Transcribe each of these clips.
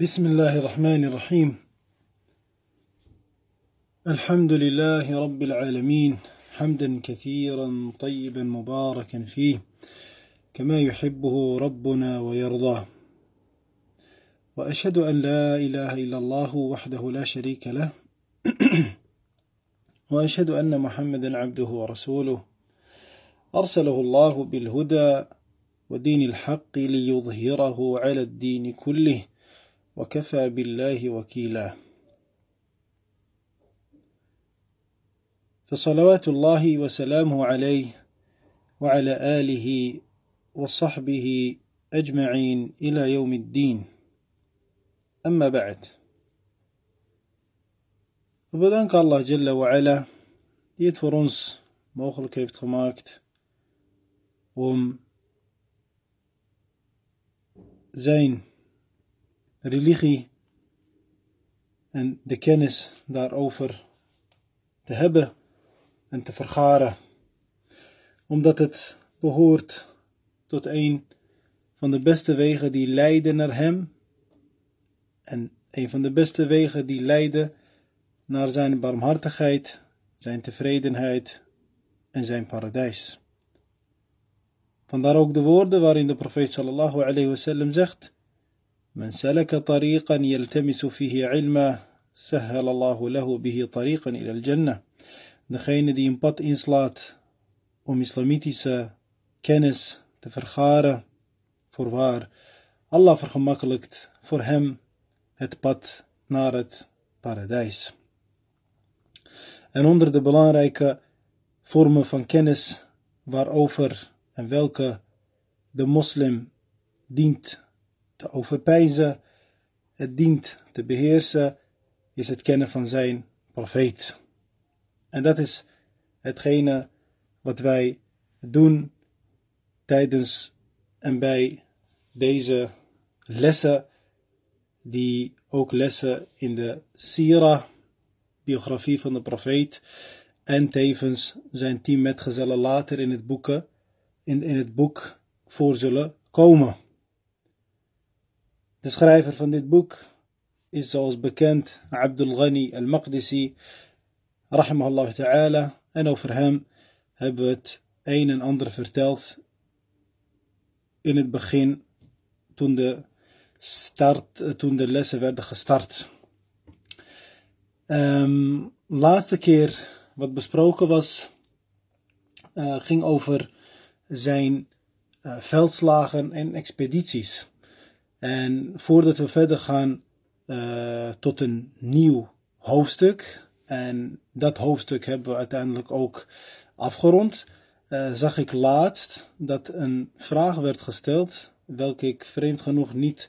بسم الله الرحمن الرحيم الحمد لله رب العالمين حمدا كثيرا طيبا مباركا فيه كما يحبه ربنا ويرضاه واشهد ان لا اله الا الله وحده لا شريك له واشهد ان محمدا عبده ورسوله ارسله الله بالهدى ودين الحق ليظهره على الدين كله وكفى بالله وكيلا. فصلوات الله وسلامه عليه وعلى آله وصحبه أجمعين إلى يوم الدين. أما بعد. وبدأنك الله جل وعلا ديت فرنس موخل كيف تخماكت وم زين religie en de kennis daarover te hebben en te vergaren, omdat het behoort tot een van de beste wegen die leiden naar Hem en een van de beste wegen die leiden naar Zijn barmhartigheid, Zijn tevredenheid en Zijn paradijs. Vandaar ook de woorden waarin de profeet sallallahu alayhi wasallam zegt من سلك طريقا يلتمس فيه علما سهل الله له به طريقا إلى الجنة degene die een pad inslaat om islamitische kennis te vergaren, voorwaar Allah vergemakkelijkt voor hem het pad naar het paradijs. En onder de belangrijke vormen van kennis waarover en welke de moslim dient te overpijzen, het dient te beheersen, is het kennen van zijn profeet. En dat is hetgene wat wij doen tijdens en bij deze lessen, die ook lessen in de Sira, biografie van de profeet, en tevens zijn tien metgezellen later in het, boeken, in, in het boek voor zullen komen. De schrijver van dit boek is zoals bekend Abdul Ghani al-Maqdisi, rahimahullah ta'ala. En over hem hebben we het een en ander verteld in het begin, toen de, start, toen de lessen werden gestart. Um, laatste keer wat besproken was, uh, ging over zijn uh, veldslagen en expedities. En voordat we verder gaan uh, tot een nieuw hoofdstuk, en dat hoofdstuk hebben we uiteindelijk ook afgerond, uh, zag ik laatst dat een vraag werd gesteld, welke ik vreemd genoeg niet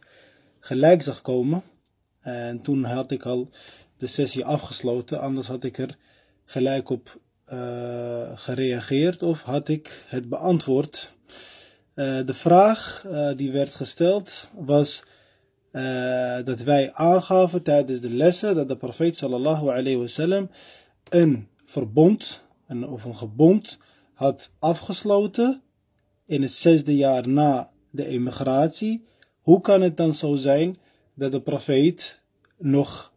gelijk zag komen. En toen had ik al de sessie afgesloten, anders had ik er gelijk op uh, gereageerd of had ik het beantwoord. Uh, de vraag uh, die werd gesteld was dat wij aangaven tijdens de lessen dat de profeet sallallahu alayhi wasallam een verbond een, of een gebond had afgesloten in het zesde jaar na de emigratie. Hoe kan het dan zo zijn dat de profeet nog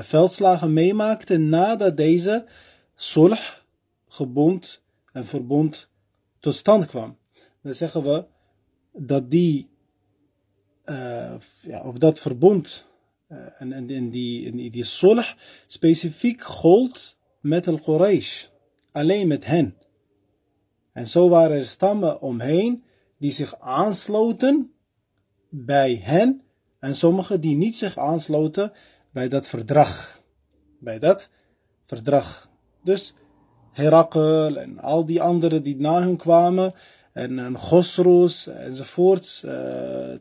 veldslagen meemaakte nadat deze sulh, gebond en verbond tot stand kwam? Dan zeggen we dat die, uh, ja, of dat verbond uh, en, en, die, en die sulh specifiek gold met al-Quraysh, alleen met hen. En zo waren er stammen omheen die zich aansloten bij hen en sommigen die niet zich aansloten bij dat verdrag. Bij dat verdrag. Dus Herakl en al die anderen die na hun kwamen, en, en Khosroes enzovoorts, uh,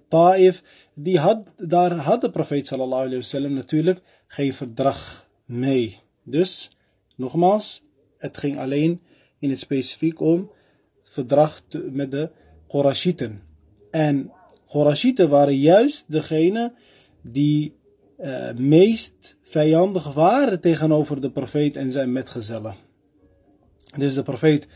Taif, die had, daar had de profeet sallallahu natuurlijk geen verdrag mee. Dus, nogmaals, het ging alleen in het specifiek om het verdrag met de Qurashieten. En Qurashieten waren juist degene die uh, meest vijandig waren tegenover de profeet en zijn metgezellen. Dus de profeet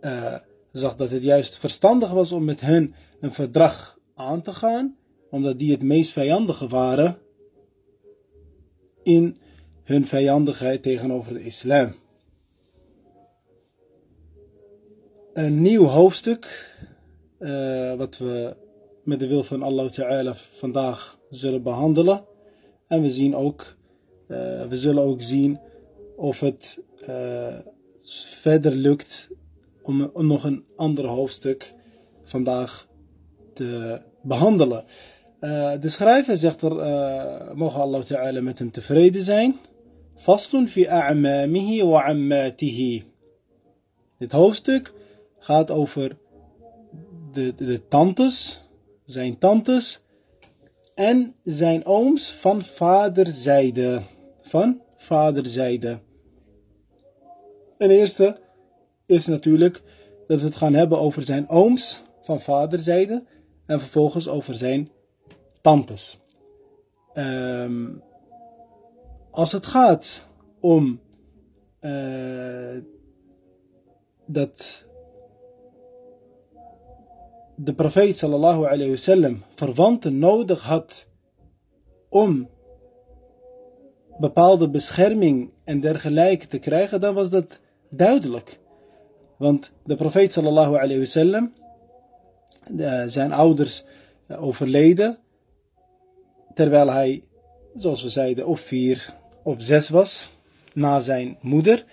uh, zag dat het juist verstandig was om met hen een verdrag aan te gaan. omdat die het meest vijandige waren in hun vijandigheid tegenover de islam. Een nieuw hoofdstuk, uh, wat we met de wil van Allah Ta'ala vandaag zullen behandelen. En we zien ook, uh, we zullen ook zien of het uh, verder lukt om, nog een ander hoofdstuk vandaag te behandelen. Uh, de schrijver zegt er, mogen Allah Ta'ala met hem tevreden zijn. Faslun fi a'mamihi wa ammatihi. Dit hoofdstuk gaat over de, de, de tantes, zijn tantes en zijn ooms van vaderzijde. Van vaderzijde. En eerste is natuurlijk dat we het gaan hebben over zijn ooms van vaderzijde en vervolgens over zijn tantes. Um, als het gaat om uh, dat de profeet sallallahu alayhi wasallam verwanten nodig had om bepaalde bescherming en dergelijke te krijgen, dan was dat duidelijk. Want de profeet sallallahu alayhi wasallam, zijn ouders overleden, terwijl hij, zoals we zeiden, of vier of zes was, na zijn moeder.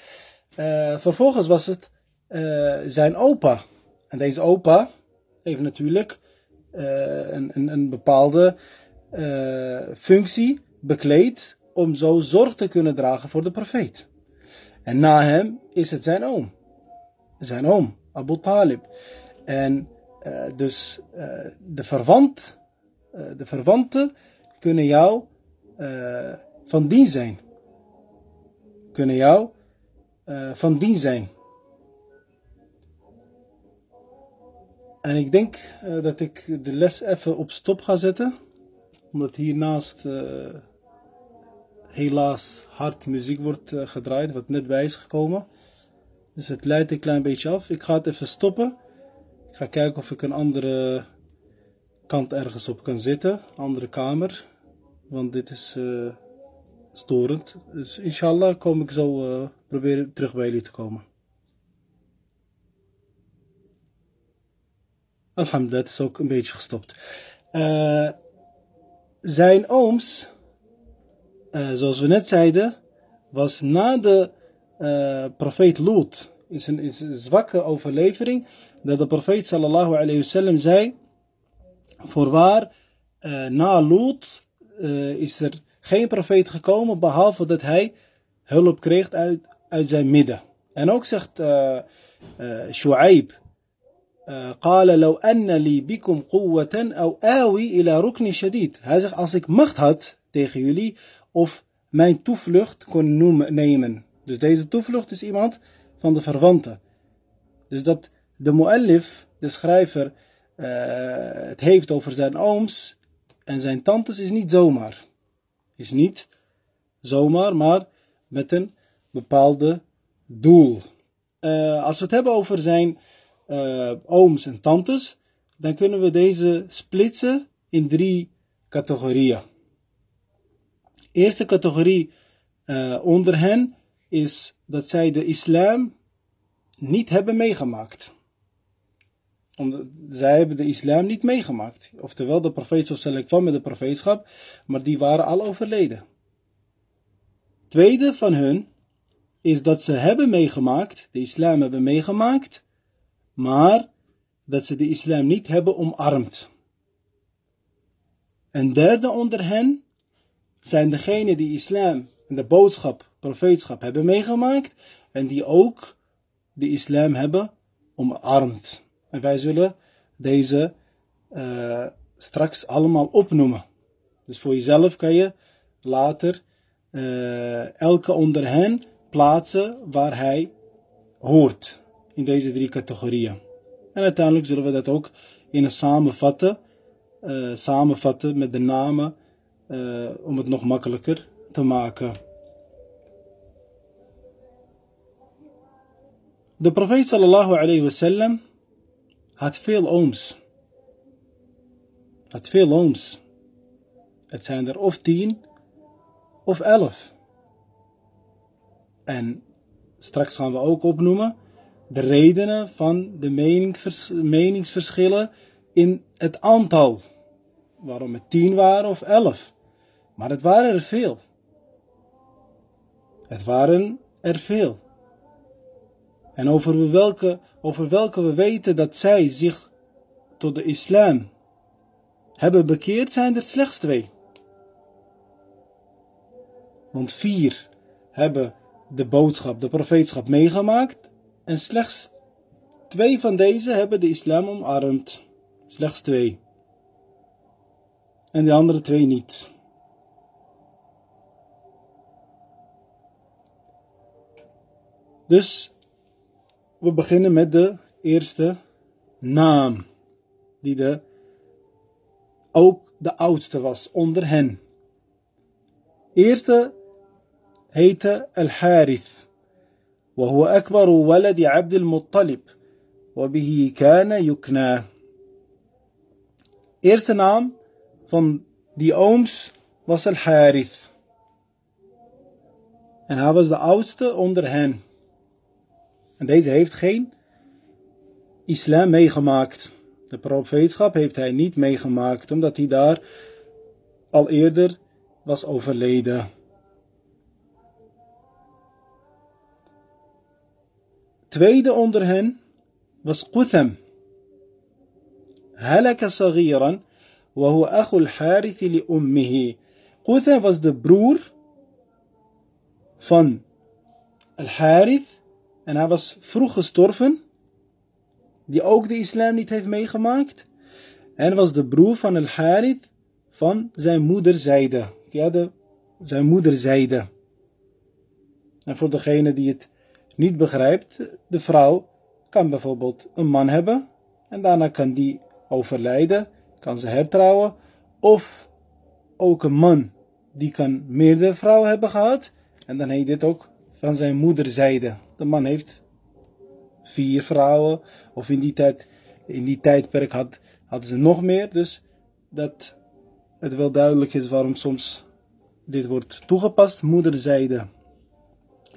Uh, vervolgens was het uh, zijn opa. En deze opa heeft natuurlijk een, een, een, bepaalde functie bekleed om zo zorg te kunnen dragen voor de profeet. En na hem is het zijn oom. Zijn oom, Abu Talib. En dus de verwant, de verwanten kunnen jou van dienst zijn. Kunnen jou van dienst zijn. En ik denk dat ik de les even op stop ga zetten. Omdat hiernaast helaas hard muziek wordt gedraaid, wat net bij is gekomen. Dus het leidt een klein beetje af. Ik ga het even stoppen. Ik ga kijken of ik een andere kant ergens op kan zitten. Andere kamer. Want dit is storend. Dus inshallah kom ik zo uh, proberen terug bij jullie te komen. Alhamdulillah, het is ook een beetje gestopt. Uh, zijn ooms, uh, zoals we net zeiden, was na de profeet Lot. Is een, is een zwakke overlevering dat de profeet sallallahu alayhi wasallam zei: Voorwaar, na Lot is er geen profeet gekomen behalve dat hij hulp kreeg uit, uit zijn midden. En ook zegt uh, uh, Shu'aib, قال لو أن لي بكم قوة أو آوي إلى ركن شديد. Hij zegt als ik macht had tegen jullie of mijn toevlucht kon noemen, nemen. dus deze toevlucht is iemand van de verwanten. Dus dat de muallif, de schrijver, uh, het heeft over zijn ooms en zijn tantes is niet zomaar is niet zomaar, maar met een bepaalde doel. Uh, als we het hebben over zijn uh, ooms en tantes, dan kunnen we deze splitsen in drie categorieën. Eerste categorie onder hen is dat zij de islam niet hebben meegemaakt. Omdat zij hebben de islam niet meegemaakt. Oftewel, de profeet sallallahu kwam met de profeetschap, maar die waren al overleden. Tweede van hun is dat ze hebben meegemaakt, de islam hebben meegemaakt, maar dat ze de islam niet hebben omarmd. En derde onder hen zijn degenen die islam en de boodschap, profeetschap hebben meegemaakt en die ook de islam hebben omarmd. En wij zullen deze uh, straks allemaal opnoemen. Dus voor jezelf kan je later uh, elke onder hen plaatsen waar hij hoort in deze drie categorieën. En uiteindelijk zullen we dat ook in een samenvatten, uh, samenvatten met de namen om het nog makkelijker te maken. De profeet sallallahu alayhi wa sallam had veel ooms. Had veel ooms. Het zijn er of tien of elf. En straks gaan we ook opnoemen de redenen van de meningsverschillen in het aantal. Waarom het tien waren of elf. Maar het waren er veel. Het waren er veel. En over welke, over welke we weten dat zij zich tot de islam hebben bekeerd, zijn er slechts twee. Want vier hebben de boodschap, de profeetschap meegemaakt. En slechts twee van deze hebben de islam omarmd. Slechts twee. En de andere twee niet. Dus we beginnen met de eerste naam, die de, ook de oudste was onder hen. Eerste heette Al-Harith, وهو أكبر ولد عبد المطلب وبه كان يكنى Eerste naam van die ooms was Al-Harith. En hij was de oudste onder hen. En deze heeft geen islam meegemaakt. De profeetschap heeft hij niet meegemaakt, omdat hij daar al eerder was overleden. Tweede onder hen was Qutham. هلك صغيرا وهو أخو الحارث لأمه Qutham was de broer van Al-Harith en hij was vroeg gestorven, die ook de islam niet heeft meegemaakt. En was de broer van Al-Harith van zijn moederzijde. Ja, de, zijn moederzijde. En voor degene die het niet begrijpt, de vrouw kan bijvoorbeeld een man hebben en daarna kan die overlijden, kan ze hertrouwen. Of ook een man die kan meerdere vrouwen hebben gehad en dan heet dit ook van zijn moederzijde. De man heeft vier vrouwen, of in die tijd, in die tijdperk had, hadden ze nog meer. Dus dat het wel duidelijk is waarom soms dit wordt toegepast, moederzijde.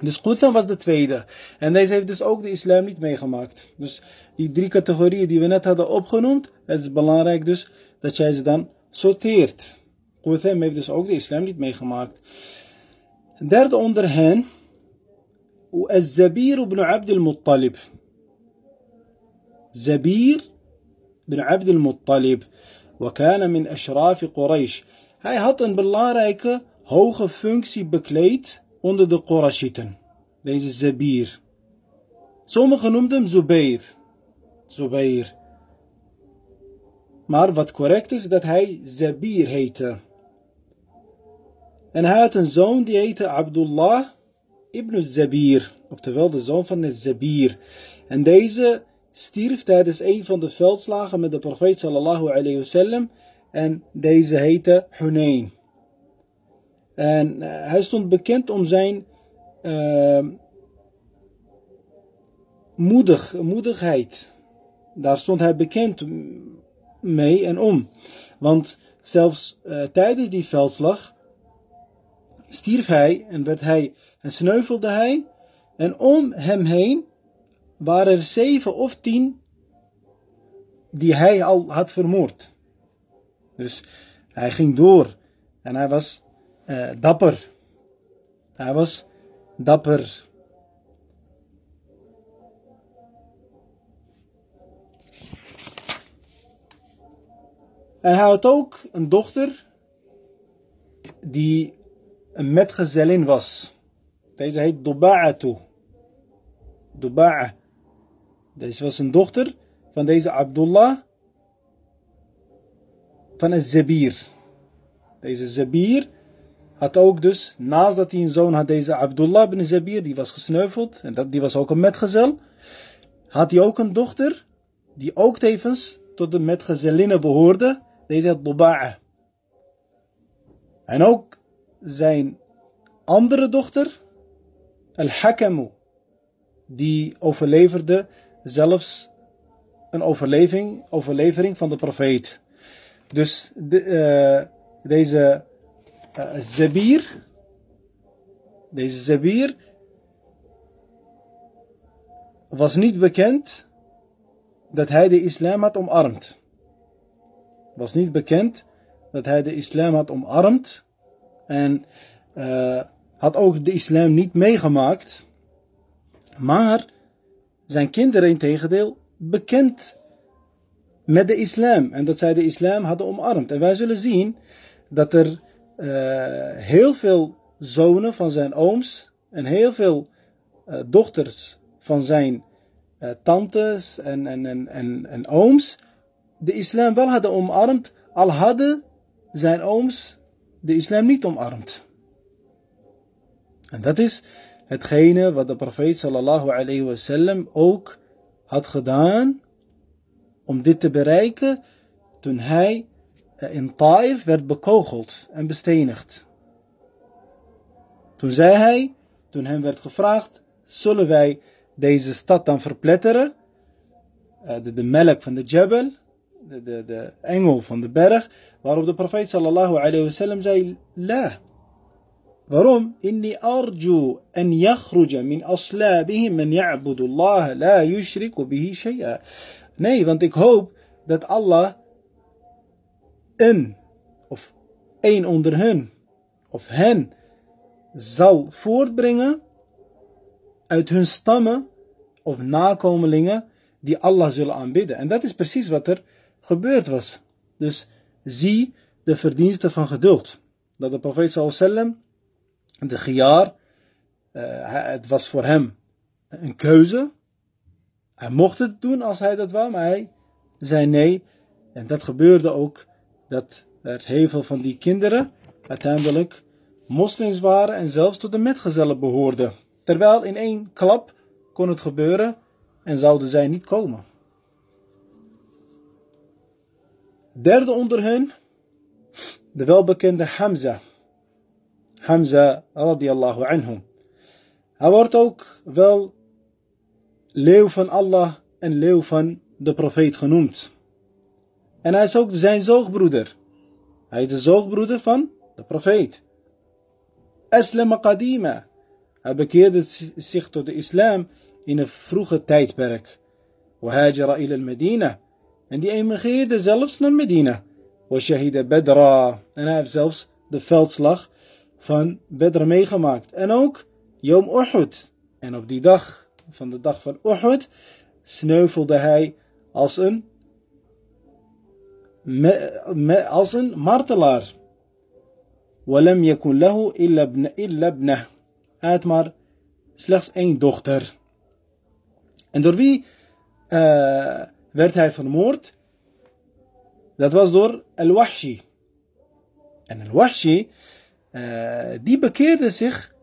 Dus Qutham was de tweede. En deze heeft dus ook de islam niet meegemaakt. Dus die drie categorieën die we net hadden opgenoemd, het is belangrijk dus dat jij ze dan sorteert. Qutham heeft dus ook de islam niet meegemaakt. Derde onder hen والزبير بن عبد المطلب. زبير بن عبد المطلب. وكان من أشراف قريش. هاي هطن بالله رايك هوخ فنكسي بكليت عند القرشيتن ليس الزبير. سوما خنومدم زبير. زبير. مار فات كوركتس دات هاي زبير هيته ان هاتن زون دي هيته عبد الله. Ibn Zabir, oftewel de zoon van Zabir. En deze stierf tijdens een van de veldslagen met de profeet sallallahu alayhi wasallam. En deze heette Hunayn. En uh, hij stond bekend om zijn uh, moedig, moedigheid. Daar stond hij bekend mee en om. Want zelfs uh, tijdens die veldslag stierf hij en werd hij en sneuvelde hij. En om hem heen waren er zeven of tien die hij al had vermoord. Dus hij ging door en hij was uh, dapper. Hij was dapper. En hij had ook een dochter die een metgezellin was. Deze heet Duba'atu. Duba'a. Deze was een dochter van deze Abdullah van een Zabir. Deze Zabir had ook dus, naast dat hij een zoon had, deze Abdullah bin Zabir, die was gesneuveld, en dat, die was ook een metgezel, had hij ook een dochter, die ook tevens tot de metgezellinnen behoorde, deze had Duba'a. En ook zijn andere dochter, Al-Hakamu, die overleverde zelfs een overleving, overlevering van de profeet. Dus de, uh, deze uh, Zabir, deze Zabir, was niet bekend dat hij de islam had omarmd. Was niet bekend dat hij de islam had omarmd. En uh, had ook de islam niet meegemaakt. Maar zijn kinderen in tegendeel bekend met de islam. En dat zij de islam hadden omarmd. En wij zullen zien dat er uh, heel veel zonen van zijn ooms en heel veel uh, dochters van zijn uh, tantes en, en, en, en, en ooms de islam wel hadden omarmd, al hadden zijn ooms de islam niet omarmd. En dat is hetgene wat de profeet sallallahu alayhi wasallam ook had gedaan om dit te bereiken toen hij in Taif werd bekogeld en bestenigd. Toen zei hij, toen hem werd gevraagd, zullen wij deze stad dan verpletteren? De, de melk van de Jebel, de, de, de engel van de berg, waarop de profeet sallallahu alayhi wasallam zei, la. Waarom? Inni arju an yakhruja min aslabihim man ya'budu Allah la yushriku bihi shay'a. Nee, want ik hoop dat Allah een of een onder hun of hen zal voortbrengen uit hun stammen of nakomelingen die Allah zullen aanbidden. En dat is precies wat er gebeurd was. Dus zie de verdiensten van geduld. Dat de profeet sallam, de giaar, uh, het was voor hem een keuze. Hij mocht het doen als hij dat wou, maar hij zei nee. En dat gebeurde ook dat er heel veel van die kinderen uiteindelijk moslims waren en zelfs tot de metgezellen behoorden. Terwijl in één klap kon het gebeuren en zouden zij niet komen. Derde onder hen, de welbekende Hamza. Hamza radiallahu anhu. Hij wordt ook wel leeuw van Allah en leeuw van de profeet genoemd. En hij is ook zijn zoogbroeder. Hij is de zoogbroeder van de profeet. Aslama qadima. Hij bekeerde zich tot de islam in een vroege tijdperk. Wahajara ila al-Medina. En die emigreerde zelfs naar Medina. Washahida Bedra. En hij heeft zelfs de veldslag van Bedr meegemaakt. En ook Yom Uhud. En op die dag, van de dag van Uhud, sneuvelde hij als een, me, me, als een martelaar. ولم يكن له إلا ابن إلا ابنه hij had maar slechts één dochter. En door wie uh, werd hij vermoord? Dat was door Al-Wahshi. En Al-Wahshi, uh, die bekeerde zich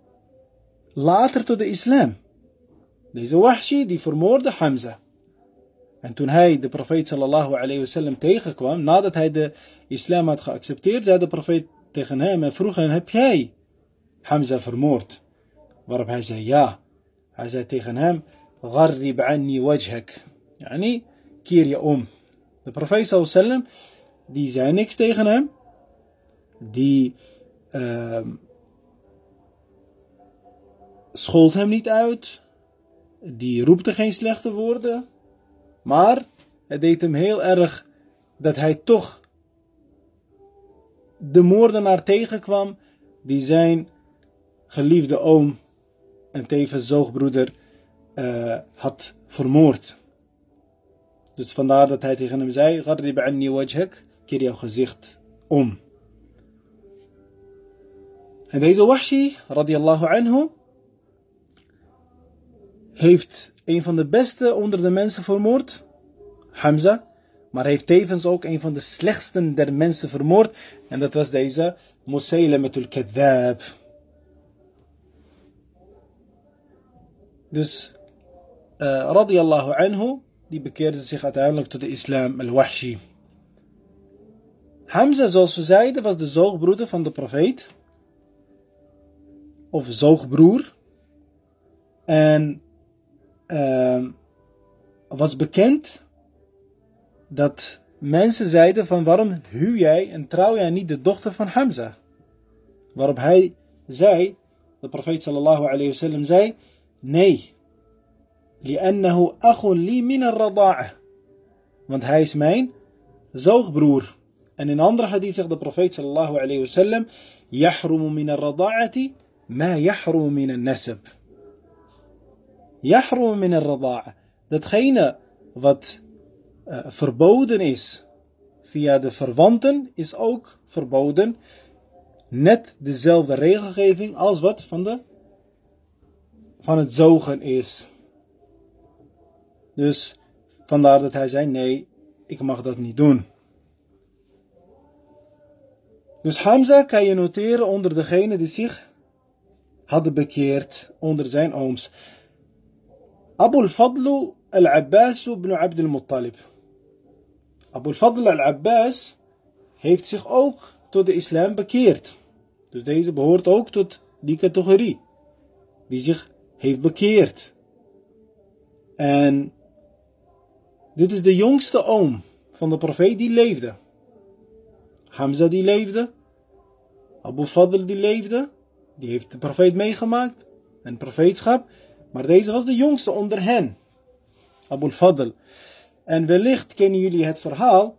later tot de islam. Deze Wahshi, die vermoorde Hamza. En toen hij de profeet sallallahu alayhi wasallam tegenkwam, nadat hij de islam had geaccepteerd, zei de profeet tegen hem en vroeg hem, heb jij Hamza vermoord? Waarop hij zei ja. Hij zei tegen hem, Gharrib anni wajhak. Yani, keer je om. De profeet sallam, die zei niks tegen hem. Die schold hem niet uit. Die roepte geen slechte woorden. Maar het deed hem heel erg dat hij toch de moordenaar tegenkwam die zijn geliefde oom en tevens zoogbroeder uh, had vermoord. Dus vandaar dat hij tegen hem zei: keer jouw gezicht om. En deze Wahshi, radiallahu anhu, heeft een van de beste onder de mensen vermoord, Hamza, maar heeft tevens ook een van de slechtsten der mensen vermoord, en dat was deze Musaylimatul Kadhab. Dus uh, radiallahu anhu, die bekeerde zich uiteindelijk tot de islam al-Wahshi. Hamza, zoals we zeiden, was de zoogbroeder van de profeet Of zoogbroer. En uh, was bekend dat mensen zeiden van waarom huw jij en trouw jij niet de dochter van Hamza? Waarop hij zei, de profeet sallallahu alayhi wasallam zei, nee, لأنه أخ لي من الرضاعة. Want hij is mijn zoogbroer. En in andere hadith zegt de profeet sallallahu alayhi wasallam, يحرم من الرضاعة ma yahru min al-nasab. Yahru min. Datgene wat eh, verboden is via de verwanten is ook verboden. Net dezelfde regelgeving als wat van, de, van het zogen is. Dus vandaar dat hij zei: Nee, ik mag dat niet doen. Dus Hamza kan je noteren onder degene die zich hadden bekeerd onder zijn ooms. Abu al-Fadl al-Abbas ibn Abd al-Muttalib. Abu al-Fadl al-Abbas heeft zich ook tot de islam bekeerd. Dus deze behoort ook tot die categorie. Die zich heeft bekeerd. En dit is de jongste oom van de profeet die leefde. Hamza die leefde. Abu Fadl die leefde. Die heeft de profeet meegemaakt. En profeetschap. Maar deze was de jongste onder hen. Abu Fadl. En wellicht kennen jullie het verhaal.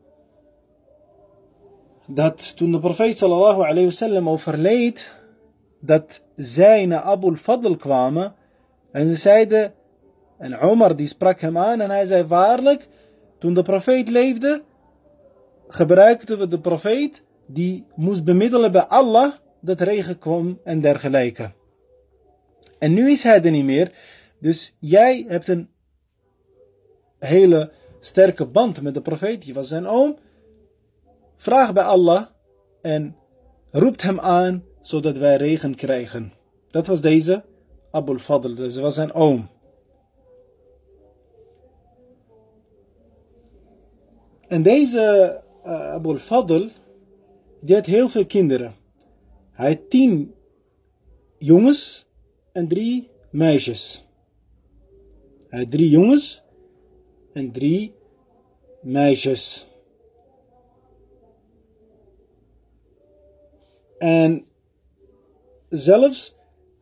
Dat toen de profeet sallallahu alayhi wasallam overleed. Dat zij naar Abu Fadl kwamen. En ze zeiden. En Omar die sprak hem aan en hij zei waarlijk. Toen de profeet leefde. Gebruikten we de profeet. Die moest bemiddelen bij Allah. Dat regen kwam en dergelijke. En nu is hij er niet meer. Dus jij hebt een hele sterke band met de profeet. Je was zijn oom. Vraag bij Allah en roept hem aan zodat wij regen krijgen. Dat was deze Abul Fadl, dus was zijn oom. En deze uh, Abul Fadl, die had heel veel kinderen. Hij had tien jongens en drie meisjes. Hij had drie jongens en drie meisjes. En zelfs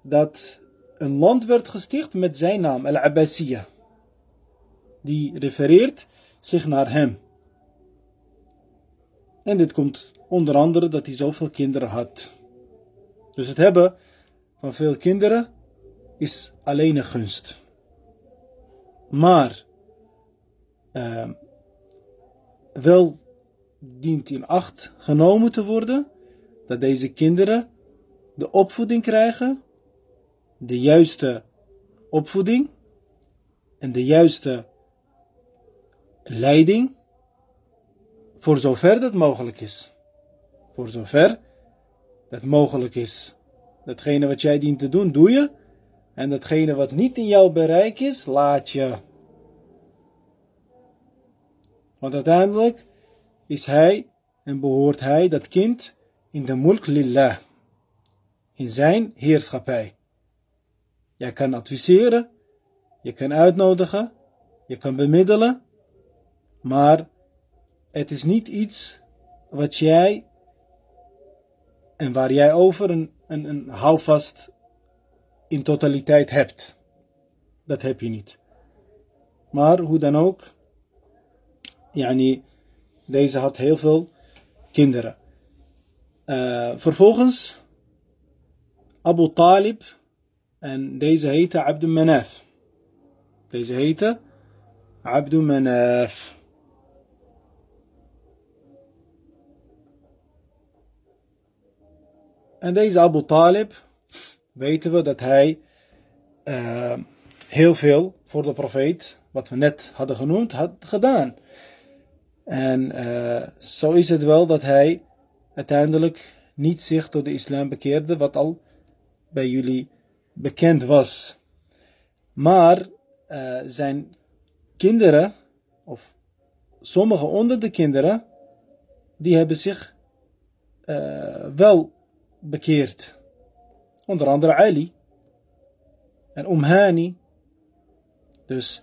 dat een land werd gesticht met zijn naam, Al-Abbasiyah. Die refereert zich naar hem. En dit komt onder andere dat hij zoveel kinderen had. Dus het hebben van veel kinderen is alleen een gunst. Maar uh, wel dient in acht genomen te worden dat deze kinderen de opvoeding krijgen, de juiste opvoeding en de juiste leiding, voor zover dat mogelijk is. Voor zover dat mogelijk is. Datgene wat jij dient te doen, doe je. En datgene wat niet in jouw bereik is, laat je. Want uiteindelijk is hij en behoort hij, dat kind, in de mulk lillah. In zijn heerschappij. Jij kan adviseren, je kan uitnodigen, je kan bemiddelen, maar het is niet iets wat jij en waar jij over een, een, een houvast in totaliteit hebt. Dat heb je niet. Maar hoe dan ook, yani, deze had heel veel kinderen. Uh, vervolgens Abu Talib en deze heette Abdul Manaf. Deze heette Abdul Manaf. En deze Abu Talib weten we dat hij uh, heel veel voor de profeet, wat we net hadden genoemd, had gedaan. En uh, zo is het wel dat hij uiteindelijk niet zich tot de islam bekeerde, wat al bij jullie bekend was. Maar uh, zijn kinderen, of sommige onder de kinderen, die hebben zich uh, wel bekeerd. Onder andere Ali en Umhani. Dus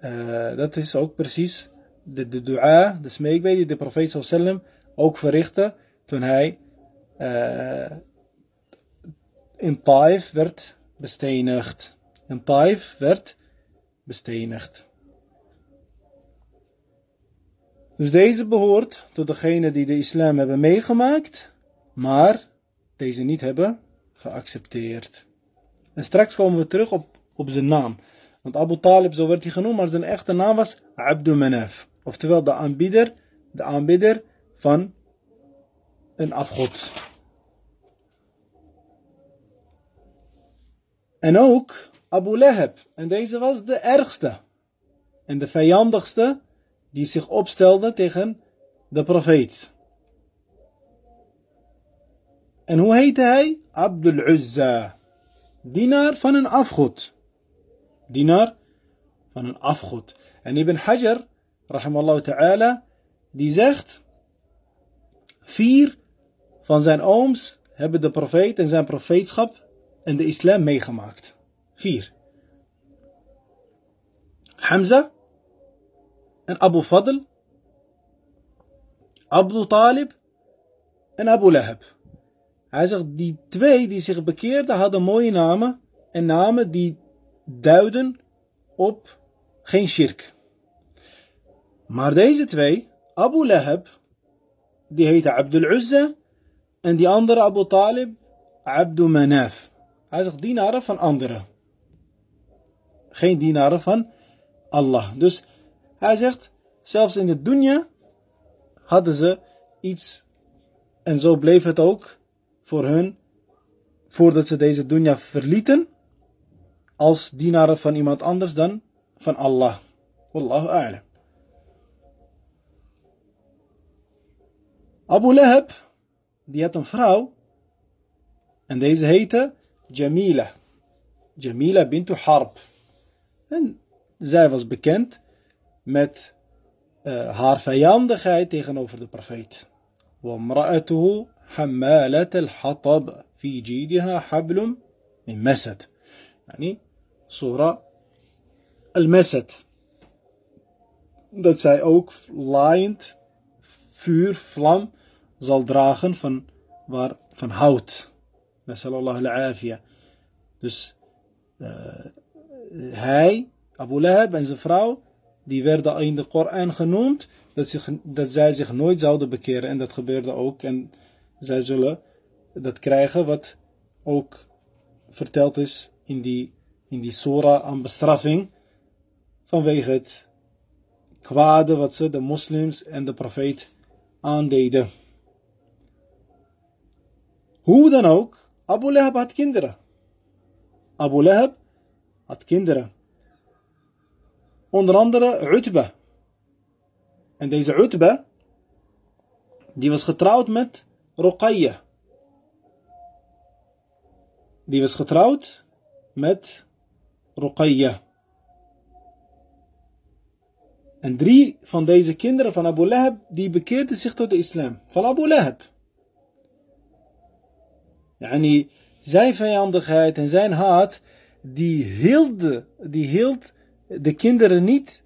uh, dat is ook precies de, de dua, de smeekbeden die de profeet sallam ook verrichtte toen hij uh, in Taif werd bestenigd. In Taif werd bestenigd. Dus deze behoort tot degene die de islam hebben meegemaakt, maar deze niet hebben geaccepteerd. En straks komen we terug op, op zijn naam. Want Abu Talib, zo werd hij genoemd, maar zijn echte naam was Abdul Manaf. Oftewel de aanbieder, de aanbidder van een afgod. En ook Abu Lahab. En deze was de ergste. En de vijandigste die zich opstelde tegen de profeet. En hoe heette hij? Abdul Uzza. Dienaar van een afgod. Dienaar van een afgod. En Ibn Hajar, rahimallahu ta'ala, die zegt, vier van zijn ooms hebben de profeet en zijn profeetschap en de islam meegemaakt. Vier. Hamza en Abu Fadl, Abu Talib en Abu Lahab. Hij zegt, die twee die zich bekeerden hadden mooie namen en namen die duiden op geen shirk. Maar deze twee, Abu Lahab, die heette Abdul Uzza en die andere Abu Talib, Abdul Manaf. Hij zegt dienaren van anderen. Geen dienaren van Allah. Dus hij zegt, zelfs in de dunya hadden ze iets en zo bleef het ook voor hun voordat ze deze dunya verlieten als dienaren van iemand anders dan van Allah. Wallahu a'lam. Abu Lahab, die had een vrouw en deze heette Jamila. Jamila bintu Harb. En zij was bekend met uh, haar vijandigheid tegenover de profeet. وامرأته حمالة الحطب في جيدها حبل من مسد يعني صورة المسد dat zij ook laaiend vuur, vlam zal dragen van, waar, van hout. Nasallallahu al-afiyah. Dus uh, hij, Abu Lahab en zijn vrouw, die werden in de Koran genoemd, dat, zich, dat zij zich nooit zouden bekeren. En dat gebeurde ook. En zij zullen dat krijgen wat ook verteld is in die, in die Sora aan bestraffing. Vanwege het kwade wat ze de moslims en de profeet aandeden. Hoe dan ook, Abu Lahab had kinderen. Abu Lahab had kinderen. Onder andere Utba. En deze Utba, die was getrouwd met Ruqayya. Die was getrouwd met Ruqayya. En drie van deze kinderen van Abu Lahab, die bekeerden zich tot de islam. Van Abu Lahab. Yani, zijn vijandigheid en zijn haat, die hield, die hield de kinderen niet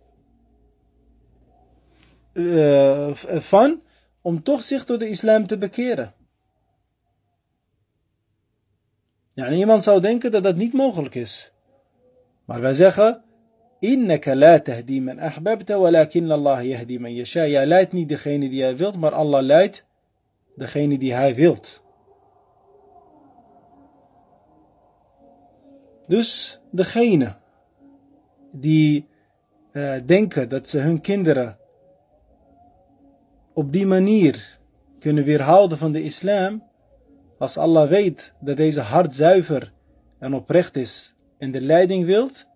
uh, van om toch zich tot de islam te bekeren. Ja, en iemand zou denken dat dat niet mogelijk is. Maar wij zeggen, Innaka la tahdi man ahbabta, walakin Allah yahdi man yasha. Jij leidt niet degene die hij wilt, maar Allah leidt degene die hij wilt. Dus degene die uh, denken dat ze hun kinderen op die manier kunnen weerhouden van de islam, als Allah weet dat deze hart zuiver en oprecht is en de leiding wilt,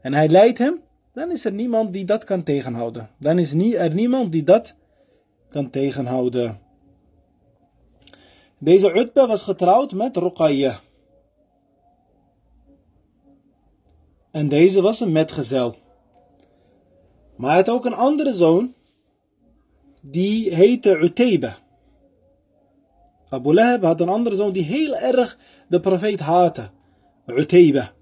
en hij leidt hem, dan is er niemand die dat kan tegenhouden. Dan is er niemand die dat kan tegenhouden. Deze Utba was getrouwd met Ruqayya. En deze was een metgezel. Maar hij had ook een andere zoon die heette uteiba. Abu Lahab had een andere zoon die heel erg de profeet haatte. uteiba.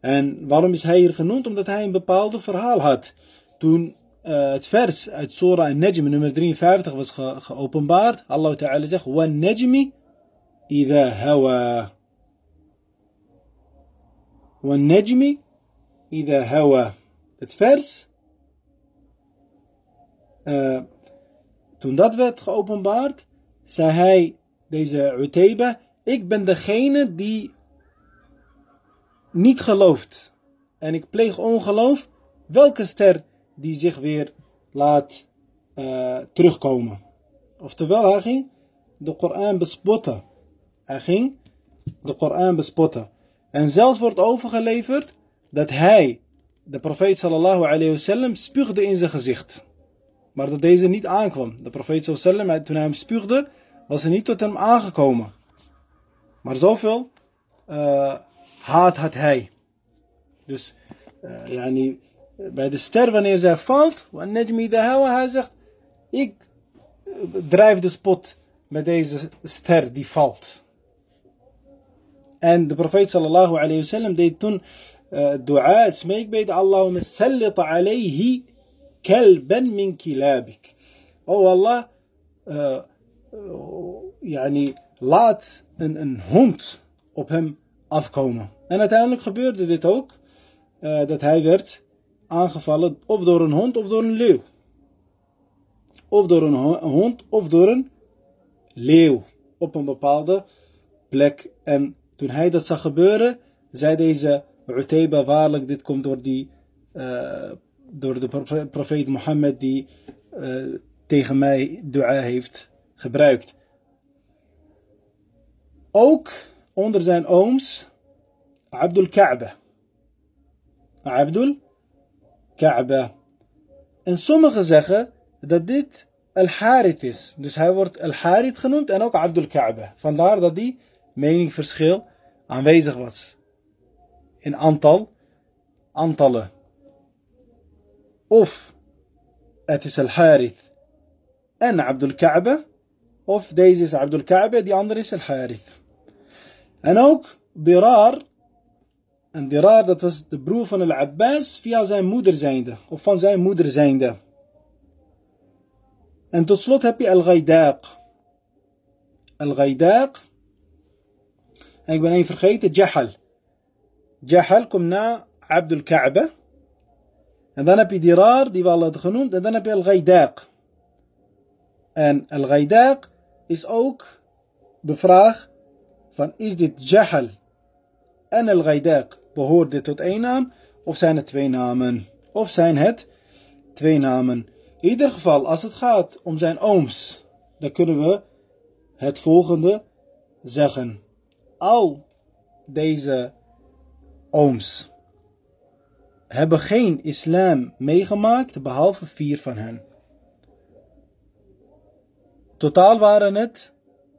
En waarom is hij hier genoemd? Omdat hij een bepaald verhaal had. Toen eh, het vers uit Surah An-Najm nummer 53 was geopenbaard. Allah Ta'ala zegt, Wan najmi idha hawa. Wan najmi idha hawa. Het vers uh, toen dat werd geopenbaard, zei hij, deze Utayba, ik ben degene die niet gelooft. En ik pleeg ongeloof. Welke ster die zich weer laat uh, terugkomen. Oftewel, hij ging de Koran bespotten. Hij ging de Koran bespotten. En zelfs wordt overgeleverd dat hij, de profeet sallallahu alayhi wasallam, spuugde in zijn gezicht. Maar dat deze niet aankwam. De profeet wasallam, toen hij hem spuugde, was hij niet tot hem aangekomen. Maar zoveel uh, haat had hij. Dus, uh, yani, bij de ster wanneer zij valt, Najmi hij zegt, ik drijf de spot met deze ster die valt. En de profeet sallallahu alayhi wa sallam deed toen uh, dua, het smeekbed, Allahumma sallit alayhi kalban min kilabik. Oh Allah, uh, yani, laat een, een hond op hem afkomen. En uiteindelijk gebeurde dit ook, dat hij werd aangevallen of door een hond of door een leeuw. Of door een hond of door een leeuw op een bepaalde plek. En toen hij dat zag gebeuren, zei deze Utayba waarlijk, dit komt door, die, door de profeet Mohammed die uh, tegen mij dua heeft gebruikt. Ook onder zijn ooms Abdul Ka'ba. Abdul Kaaba. En sommigen zeggen dat dit Al-Harith is. Dus hij wordt Al-Harith genoemd en ook Abdul Kaaba. Vandaar dat die meningverschil aanwezig was. In aantal, aantallen. Of is Al-Harith en Abdul Kaaba. Of Abdul Kaaba, die andere is Al-Harith. En ook Dirar En Dirar, dat was de broer van Al-Abbas via zijn moeder zijnde. Of van zijn moeder zijnde. En tot slot heb je Al-Ghaidaq. Al-Ghaidaq. En ik ben één vergeten, Jahal. Jahal komt na Abdul Ka'ba. En dan heb je Dirar, die we al hadden genoemd. En dan heb je Al-Ghaidaq. En Al-Ghaidaq is ook de vraag van is dit Jahal en Al-Ghaidaq behoort dit tot één naam of zijn het twee namen? Of zijn het twee namen? In ieder geval, als het gaat om zijn ooms, dan kunnen we het volgende zeggen. Al deze ooms hebben geen islam meegemaakt, behalve vier van hen. Totaal waren het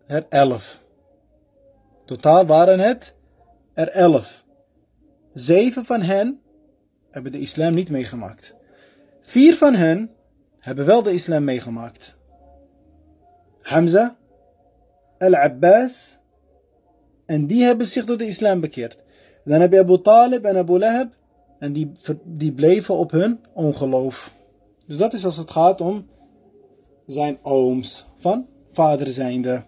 er elf. Totaal waren het er elf. Zeven van hen hebben de islam niet meegemaakt. Vier van hen hebben wel de islam meegemaakt. Hamza, Al-Abbas, en die hebben zich door de islam bekeerd. Dan heb je Abu Talib en Abu Lahab, en die, die bleven op hun ongeloof. Dus dat is als het gaat om zijn ooms, van vader zijnde.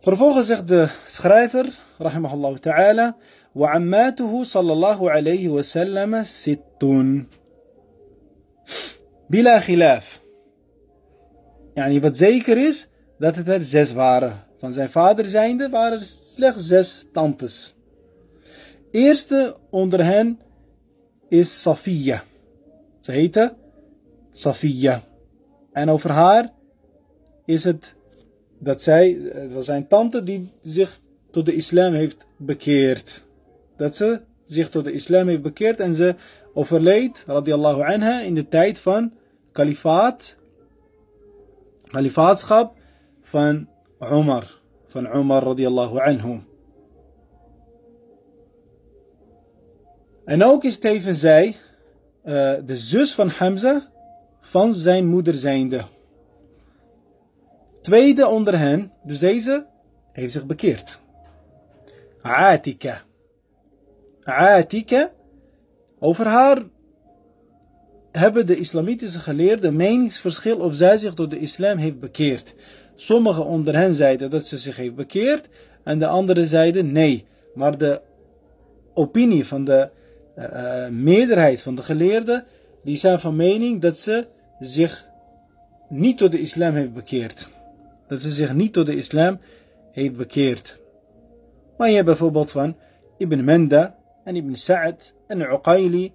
Vervolgens zegt de schrijver, rahimahullah ta'ala, وعماته صلى الله عليه وسلم ست بلا خلاف. Yani wat zeker is, dat het er zes waren. Van zijn vader zijnde waren er slechts zes tantes. Eerste onder hen is Safiya. Ze heette Safiya. En over haar is het dat zij, het was zijn tante die zich tot de islam heeft bekeerd. Dat ze zich tot de islam heeft bekeerd en ze overleed, radiallahu anha, in de tijd van kalifaat, kalifaatschap van Umar, van Umar radiallahu anhu. En ook is tevens zij uh, de zus van Hamza van zijn moeder zijnde. Tweede onder hen, dus deze, heeft zich bekeerd. Atika. Atika. Over haar hebben de islamitische geleerden meningsverschil of zij zich door de islam heeft bekeerd. Sommigen onder hen zeiden dat ze zich heeft bekeerd en de anderen zeiden nee. Maar de opinie van de uh, meerderheid van de geleerden, die zijn van mening dat ze zich niet tot de islam heeft bekeerd. Dat ze zich niet tot de islam heeft bekeerd. Maar je hebt bijvoorbeeld van Ibn Menda en Ibn Sa'ad en Uqayli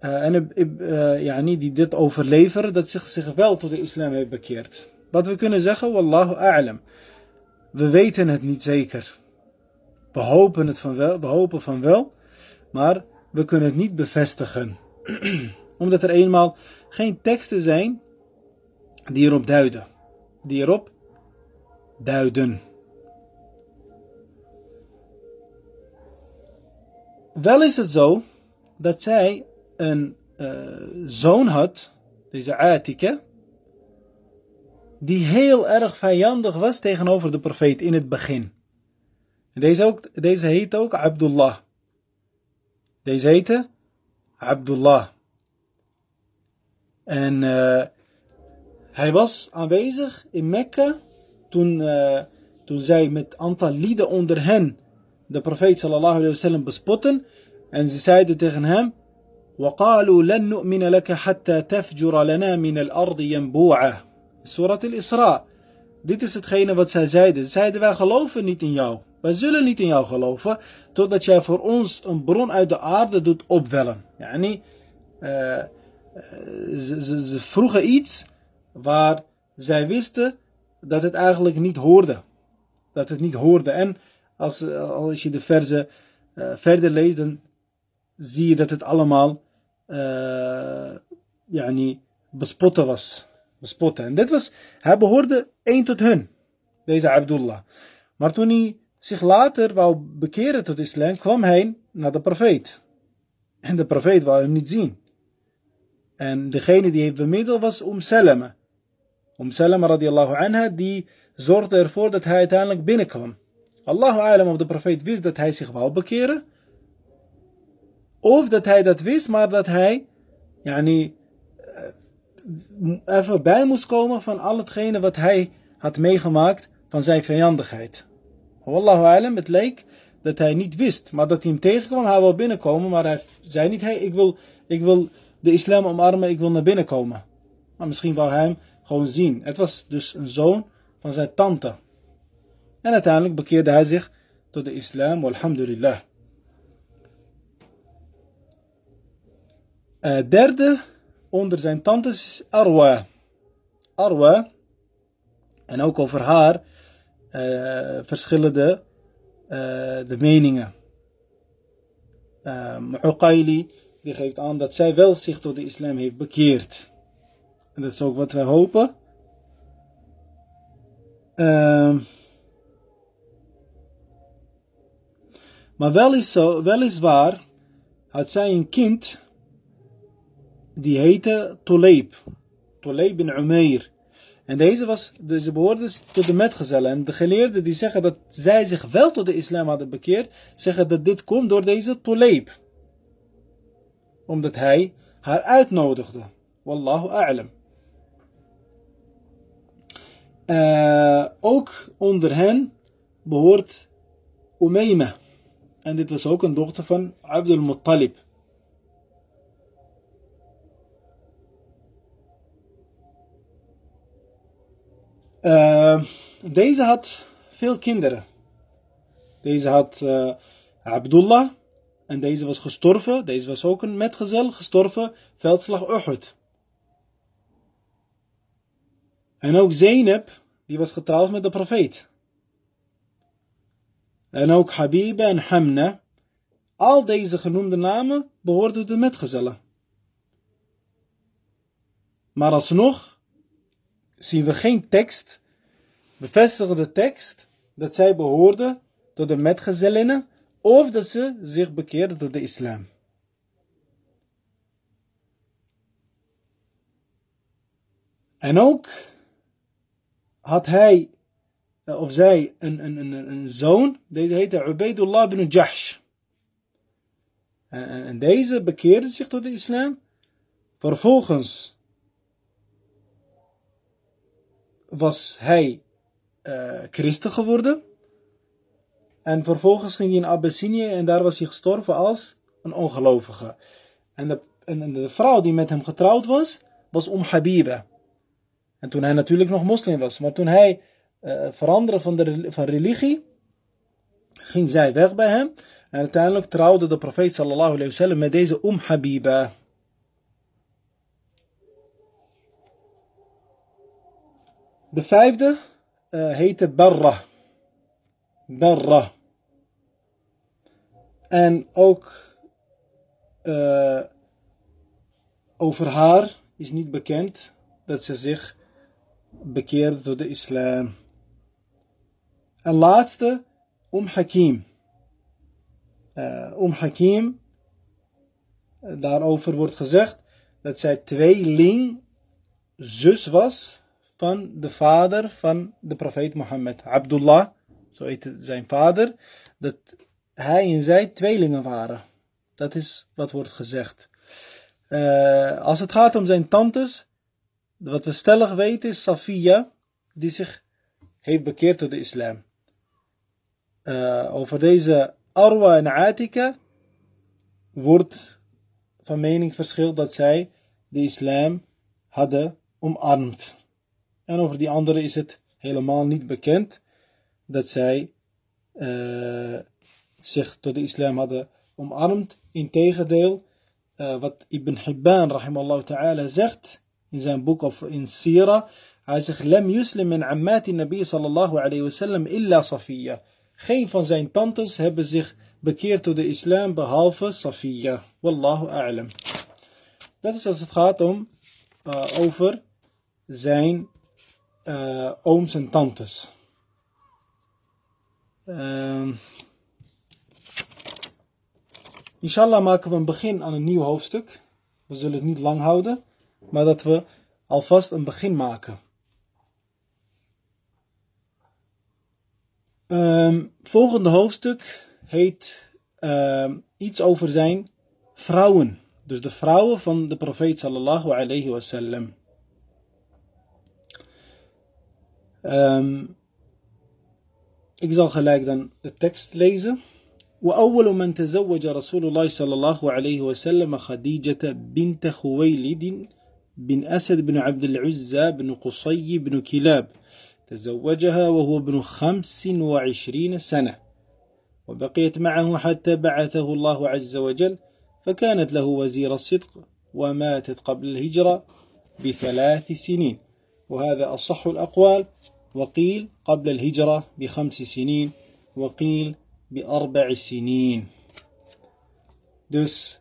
uh, en uh, yani, die dit overleveren dat zich, zich wel tot de islam heeft bekeerd. Wat we kunnen zeggen, wallahu a'lam. We weten het niet zeker. We hopen, het van wel, we hopen van wel, maar we kunnen het niet bevestigen. Omdat er eenmaal geen teksten zijn die erop duiden. Die erop duiden. Wel is het zo dat zij een uh, zoon had, deze Atika, die heel erg vijandig was tegenover de profeet in het begin. Deze, ook, deze heet ook Abdullah. Deze heette Abdullah. En uh, hij was aanwezig in Mekka toen, uh, toen zij met aantal lieden onder hen de profeet sallallahu alayhi wa sallam bespotten. En ze zeiden tegen hem, وقالوا لن نؤمن لك حتى تفجر لنا من الأرض ينبوعا Surat al-Isra. Dit is hetgene wat zij zeiden. Ze zeiden wij geloven niet in jou. Wij zullen niet in jou geloven totdat jij voor ons een bron uit de aarde doet opwellen. Yani, uh, ze, ze, vroegen iets waar zij wisten dat het eigenlijk niet hoorde. Dat het niet hoorde. En als, als je de verzen verder leest, dan zie je dat het allemaal uh, yani, bespotten was. Bespotten. En dit was, hij behoorde één tot hun, deze Abdullah. Maar toen hij zich later wou bekeren tot islam, kwam hij naar de profeet. En de profeet wou hem niet zien. En degene die heeft bemiddeld was Om Salama. Om radiallahu anha, die zorgde ervoor dat hij uiteindelijk binnenkwam. Allahu alam of de profeet wist dat hij zich wou bekeren. Of dat hij dat wist, maar dat hij yani, even bij moest komen van al hetgene wat hij had meegemaakt van zijn vijandigheid. Wallahu alam, het leek dat hij niet wist, maar dat hij hem tegenkwam, hij wil binnenkomen, maar hij zei niet, hey, ik wil, ik wil de islam omarmen, ik wil naar binnen komen. Maar misschien wou hij hem gewoon zien. Het was dus een zoon van zijn tante. En uiteindelijk bekeerde hij zich tot de islam, alhamdulillah. Uh, derde onder zijn tantes is Arwa. Arwa. En ook over haar uh, verschillende uh, de meningen. Uh, die geeft aan dat zij wel zich tot de islam heeft bekeerd. En dat is ook wat wij hopen. Uh, maar wel is zo, weliswaar had zij een kind die heette Toleib. Toleib bin Umair. En deze was, deze behoorde tot de metgezellen. En de geleerden die zeggen dat zij zich wel tot de islam hadden bekeerd, zeggen dat dit komt door deze Toleib. Omdat hij haar uitnodigde. Wallahu a'lam. Uh, ook onder hen behoort Umayma. En dit was ook een dochter van Abdul Muttalib. Uh, deze had veel kinderen. Deze had uh, Abdullah. En deze was gestorven. Deze was ook een metgezel gestorven. Veldslag Uhud. En ook Zainab. Die was getrouwd met de profeet. En ook Habiba en Hamna. Al deze genoemde namen behoorden tot de metgezellen. Maar alsnog zien we geen tekst, bevestigende tekst, dat zij behoorden tot de metgezellinnen of dat ze zich bekeerden tot de islam. En ook had hij eh, of zij een, een, een, een zoon, deze heette Ubaidullah bin Jahsh. En, en deze bekeerde zich tot de islam Vervolgens was hij uh, christen geworden. En vervolgens ging hij in Abyssinië en daar was hij gestorven als een ongelovige. En de, en de vrouw die met hem getrouwd was, was Om Habiba. En toen hij natuurlijk nog moslim was. Maar toen hij uh, veranderde van, de, van religie, ging zij weg bij hem. En uiteindelijk trouwde de profeet sallallahu alayhi met deze Om Habiba. De vijfde uh, heette Barra. Barra. En ook uh, over haar is niet bekend dat ze zich bekeerde tot de islam. En laatste, Om Hakim. Uh, om Hakim, daarover wordt gezegd dat zij tweeling zus was van de vader van de profeet Mohammed. Abdullah, zo heet zijn vader, dat hij en zij tweelingen waren. Dat is wat wordt gezegd. Uh, als het gaat om zijn tantes, wat we stellig weten is Safiya, die zich heeft bekeerd tot de islam. Uh, over deze Arwa en Atika wordt van mening verschil dat zij de islam hadden omarmd. En over die andere is het helemaal niet bekend dat zij uh, zich tot de islam hadden omarmd. Integendeel, uh, wat Ibn Hibban rahimallahu ta'ala zegt in zijn boek of in Sira. Hij zegt, Lem yuslim min ammati nabi sallallahu alayhi wasallam illa Safiya. Geen van zijn tantes hebben zich bekeerd tot de islam behalve Safiya. Wallahu a'lam. Dat is als het gaat om uh, over zijn uh, ooms en tantes. Uh, inshallah maken we een begin aan een nieuw hoofdstuk. We zullen het niet lang houden, maar dat we alvast een begin maken. Um, volgende hoofdstuk heet uh, iets over zijn vrouwen. Dus de vrouwen van de profeet sallallahu alayhi wasallam. Um, ik zal gelijk dan de tekst lezen. وأول من تزوج رسول الله صلى الله عليه وسلم خديجة بنت خويلد بن أسد بن عبد العزى بن قصي بن كلاب. تزوجها وهو ابن خمس وعشرين سنة. وبقيت معه حتى بعثه الله عز وجل فكانت له وزير الصدق وماتت قبل الهجرة بثلاث سنين. وهذا أصح الأقوال. وقيل قبل الهجرة بخمس سنين وقيل بأربع سنين Dus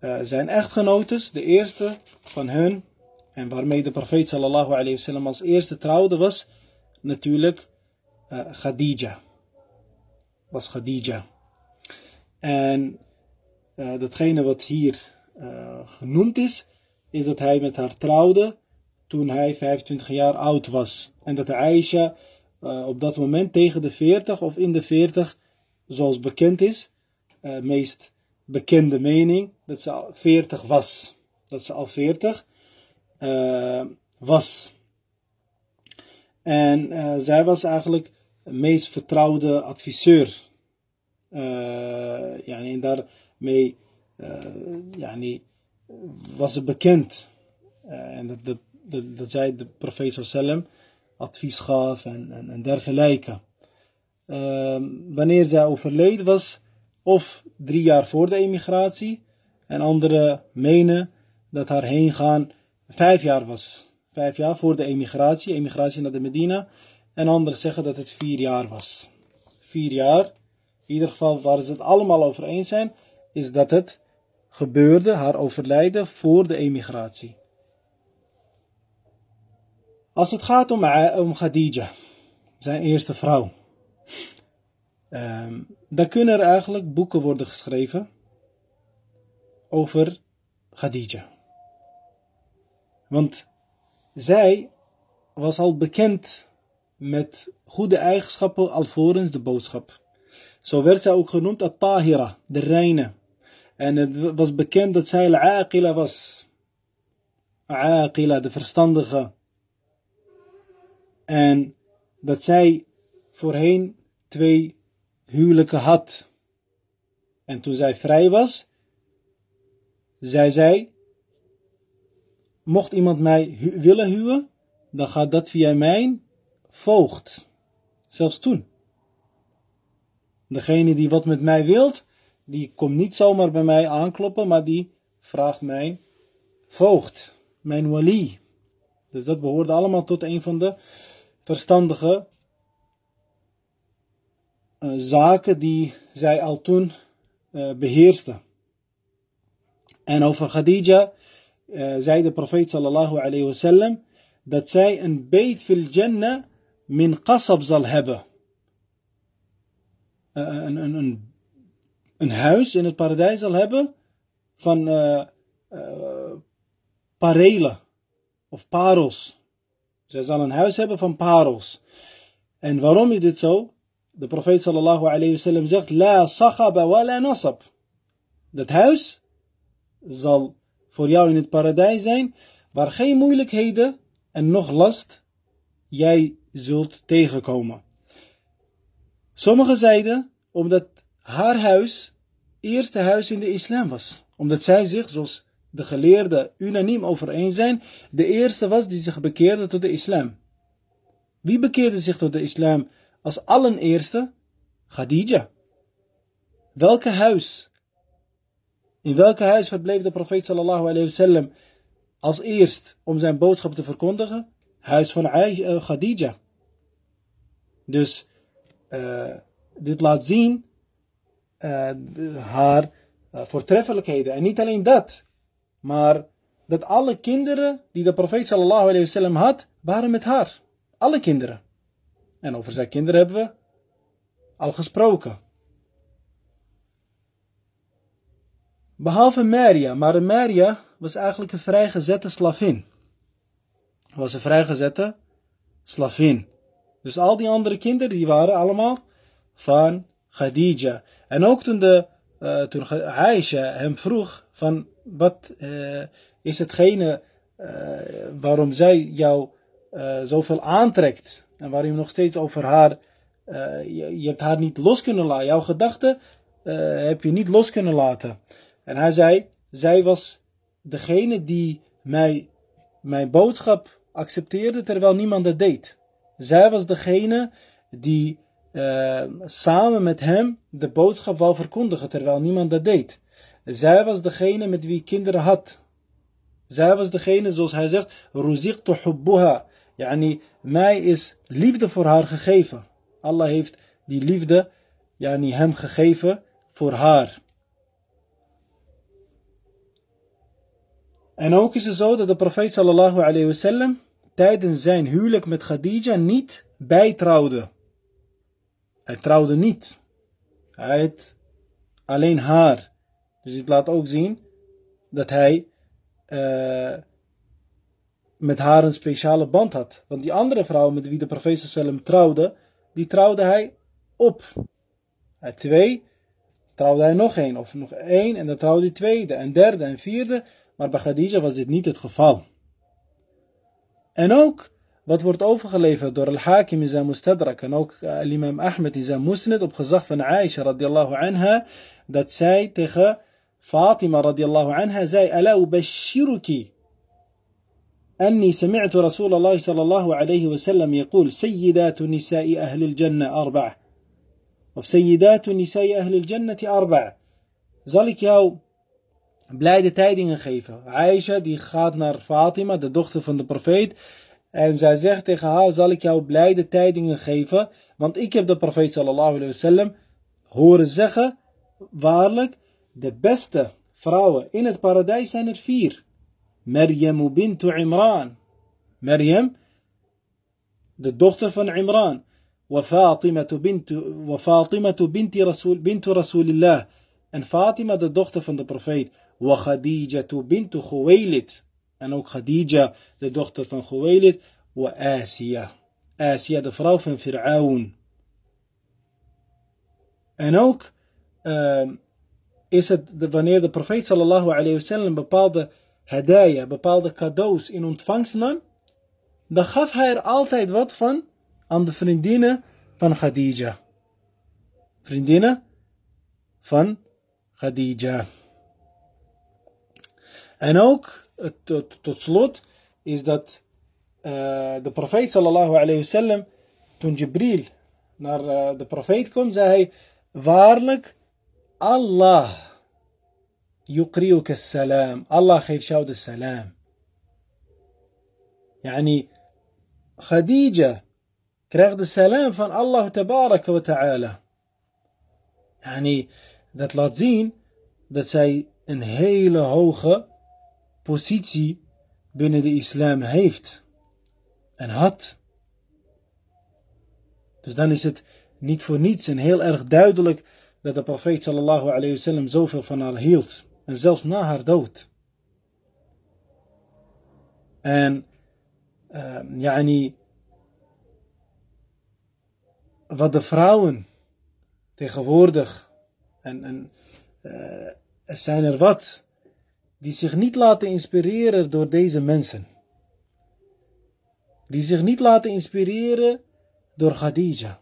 uh, zijn echtgenotes, de eerste van hun, en waarmee de profeet sallallahu alayhi wasallam als eerste trouwde, was natuurlijk uh, Khadija. Was Khadija. En uh, datgene wat hier genoemd is, is dat hij met haar trouwde toen hij 25 jaar oud was. En dat Aisha uh, op dat moment tegen de 40 of in de 40, zoals bekend is, uh, meest bekende mening, dat ze al 40 was. Dat ze al 40 uh, was. En zij was eigenlijk de meest vertrouwde adviseur. ja, en daarmee was ze bekend. en dat, dat dat, dat zij de profeet sallam advies gaf en, en, en dergelijke. Uh, wanneer zij overleden was, of drie jaar voor de emigratie, en anderen menen dat haar heen gaan vijf jaar was. Vijf jaar voor de emigratie, emigratie naar de Medina. En anderen zeggen dat het vier jaar was. Vier jaar. In ieder geval waar ze het allemaal over eens zijn, is dat het gebeurde, haar overlijden, voor de emigratie. Als het gaat om, om Khadija, zijn eerste vrouw, um, dan kunnen er eigenlijk boeken worden geschreven over Khadija. Want zij was al bekend met goede eigenschappen alvorens de boodschap. Zo werd zij ook genoemd At-Tahira, de reine. En het was bekend dat zij al-Aqila was. Aqila, de verstandige. En dat zij voorheen twee huwelijken had. En toen zij vrij was, zei zij, mocht iemand mij willen huwen, dan gaat dat via mijn voogd. Zelfs toen. Degene die wat met mij wilt, die komt niet zomaar bij mij aankloppen, maar die vraagt mijn voogd, mijn wali. Dus dat behoorde allemaal tot een van de verstandige uh, zaken die zij al toen uh, beheerste. En over Khadija uh, zei de profeet sallallahu alayhi wasallam dat zij een beet fil jannah min qasab zal hebben. Een, een, huis in het paradijs zal hebben van parelen of parels. Zij zal een huis hebben van parels. En waarom is dit zo? De profeet sallallahu alayhi wasallam zegt: La sakhaba wa la nasab. Dat huis zal voor jou in het paradijs zijn, waar geen moeilijkheden en nog last jij zult tegenkomen. Sommigen zeiden omdat haar huis eerste huis in de islam was. Omdat zij zich, zoals de geleerden unaniem overeen zijn, de eerste was die zich bekeerde tot de islam. Wie bekeerde zich tot de islam als allereerste? Khadija. Welke huis? In welke huis verbleef de profeet sallallahu alayhi wasallam als eerst om zijn boodschap te verkondigen? Huis van eh, Khadija. Dus uh, dit laat zien uh, haar voortreffelijkheden. En niet alleen dat, maar dat alle kinderen die de profeet sallallahu alayhi wasallam had, waren met haar. Alle kinderen. En over zijn kinderen hebben we al gesproken. Behalve Maria, maar Maria was eigenlijk een vrijgezette slavin. Was een vrijgezette slavin. Dus al die andere kinderen die waren allemaal van Khadija. En ook toen, de, uh, toen Aisha hem vroeg van wat uh, is hetgene uh, waarom zij jou zoveel aantrekt. En waarom je nog steeds over haar, je, je, hebt haar niet los kunnen laten. Jouw gedachten heb je niet los kunnen laten. En hij zei, zij was degene die mij, mijn boodschap accepteerde terwijl niemand dat deed. Zij was degene die uh, samen met hem de boodschap wou verkondigen terwijl niemand dat deed. Zij was degene met wie kinderen had. Zij was degene, zoals hij zegt, ruziqtu hubbuha. Yani, mij is liefde voor haar gegeven. Allah heeft die liefde, yani, hem gegeven voor haar. En ook is het zo dat de profeet sallallahu alayhi wasallam tijdens zijn huwelijk met Khadija niet bijtrouwde. Hij trouwde niet. Hij had alleen haar. Dus dit laat ook zien dat hij uh, met haar een speciale band had. Want die andere vrouw met wie de profeet sallam trouwde, die trouwde hij op. Hij twee, trouwde hij nog één, of nog één, en dan trouwde hij tweede, en derde, en vierde. Maar bij Khadija was dit niet het geval. En ook wat wordt overgeleverd door Al-Hakim in zijn Mustadrak en ook uh, Imam Ahmed in zijn Musnad op gezag van Aisha radiallahu anha, dat zij tegen فاطمة رضي الله عنها زاي ألا أبشرك أني سمعت رسول الله صلى الله عليه وسلم يقول سيدات نساء أهل الجنة أربعة وسيدات نساء أهل الجنة أربعة. ذلك يو بلاد تايدين خيفة عائشة دي خاطنر فاطمة دي دخت فند برفيد En zij zegt tegen haar, zal ik jou blijde tijdingen geven, want ik heb de profeet sallallahu alayhi wa sallam horen zeggen, waarlijk, de beste vrouwen in het paradijs zijn er vier. Maryam bintu Imran. Maryam, de dochter van Imran. وفاطمة بنت وفاطمة بنت رسول بنت en Fatima de dochter van de profeet وخديجة بنت خويلد En ook Khadija, de dochter van Khuwailid. Wa Asia. Asia, de vrouw van Fir'aun. En ook uh, is het de, wanneer de profeet sallallahu alayhi wasallam bepaalde hadaya, bepaalde cadeaus in ontvangst nam, dan gaf hij er altijd wat van aan de vriendinnen van Khadija. Vriendinnen van Khadija. En ook, tot, tot slot, is dat uh, de profeet sallallahu alayhi wasallam, toen Jibril naar uh, de profeet kwam, zei hij, waarlijk, Allah يقرئك السلام الله geeft jou de salam يعني خديجة krijgt de salam van Allah tabaraka wa ta'ala يعني dat laat zien dat zij een hele hoge positie binnen de islam heeft en had. Dus dan is het niet voor niets en heel erg duidelijk dat de profeet sallallahu alayhi wasallam zoveel van haar hield. En zelfs na haar dood. En uh, yani, wat de vrouwen tegenwoordig, en, uh, er zijn er wat, die zich niet laten inspireren door deze mensen. Die zich niet laten inspireren door Khadija,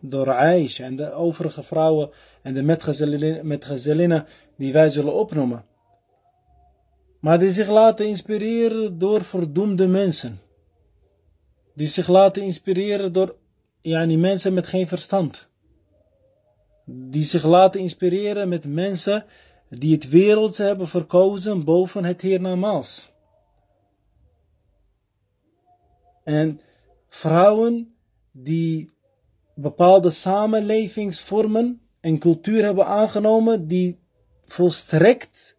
door Aisha en de overige vrouwen en de metgezelinnen die wij zullen opnoemen. Maar die zich laten inspireren door verdoemde mensen. Die zich laten inspireren door yani, mensen met geen verstand. Die zich laten inspireren met mensen die het wereldse hebben verkozen boven het hiernamaals. En vrouwen die bepaalde samenlevingsvormen en cultuur hebben aangenomen die volstrekt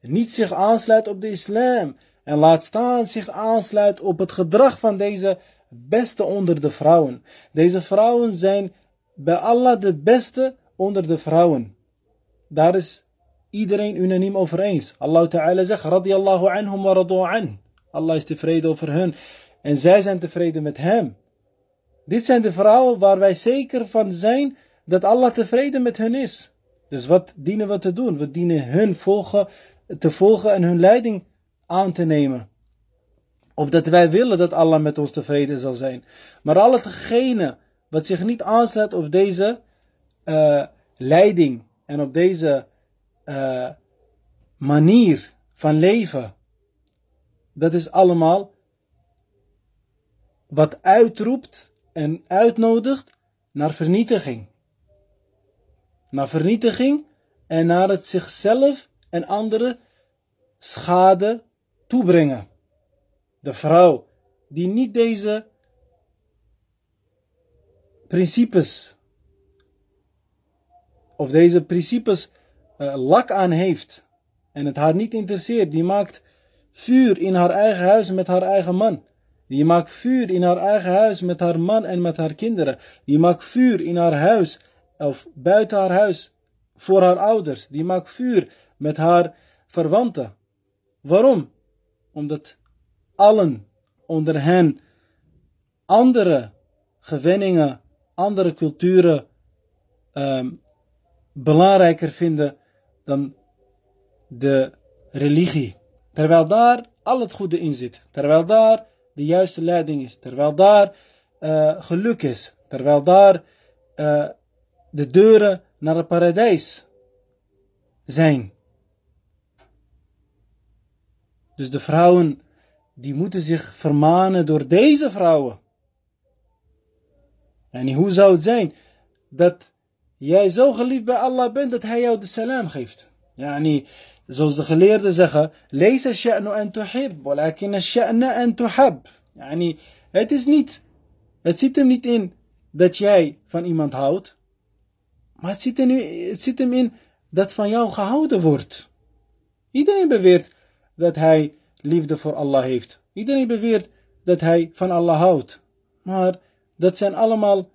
niet zich aansluit op de islam. En laat staan zich aansluit op het gedrag van deze beste onder de vrouwen. Deze vrouwen zijn bij Allah de beste onder de vrouwen. Daar is iedereen unaniem over eens. Allah Ta'ala zegt, radiyallahu anhum wa radu an. Allah is tevreden over hen. En zij zijn tevreden met hem. Dit zijn de vrouwen waar wij zeker van zijn dat Allah tevreden met hen is. Dus wat dienen we te doen? We dienen hun volgen, te volgen en hun leiding aan te nemen. Opdat wij willen dat Allah met ons tevreden zal zijn. Maar al hetgene wat zich niet aansluit op deze uh, leiding en op deze uh, manier van leven, dat is allemaal wat uitroept en uitnodigt naar vernietiging naar vernietiging en naar het zichzelf en anderen schade toebrengen. De vrouw die niet deze principes of deze principes uh, lak aan heeft en het haar niet interesseert, die maakt vuur in haar eigen huis met haar eigen man. Die maakt vuur in haar eigen huis met haar man en met haar kinderen. Die maakt vuur in haar huis of buiten haar huis voor haar ouders. Die maakt vuur met haar verwanten. Waarom? Omdat allen onder hen andere gewenningen, andere culturen um, belangrijker vinden dan de religie. Terwijl daar al het goede in zit. Terwijl daar de juiste leiding is. Terwijl daar uh, geluk is. Terwijl daar uh, de deuren naar het paradijs zijn. Dus de vrouwen, die moeten zich vermanen door deze vrouwen. En hoe zou het zijn dat jij zo geliefd bij Allah bent dat hij jou de salam geeft? Yani, zoals de geleerden zeggen, lees sha'nu en tuhib, walakin sha'na en tuhab. Yani, het is niet, het zit hem niet in dat jij van iemand houdt, maar het zit, nu, het zit hem in dat van jou gehouden wordt. Iedereen beweert dat hij liefde voor Allah heeft. Iedereen beweert dat hij van Allah houdt. Maar dat zijn allemaal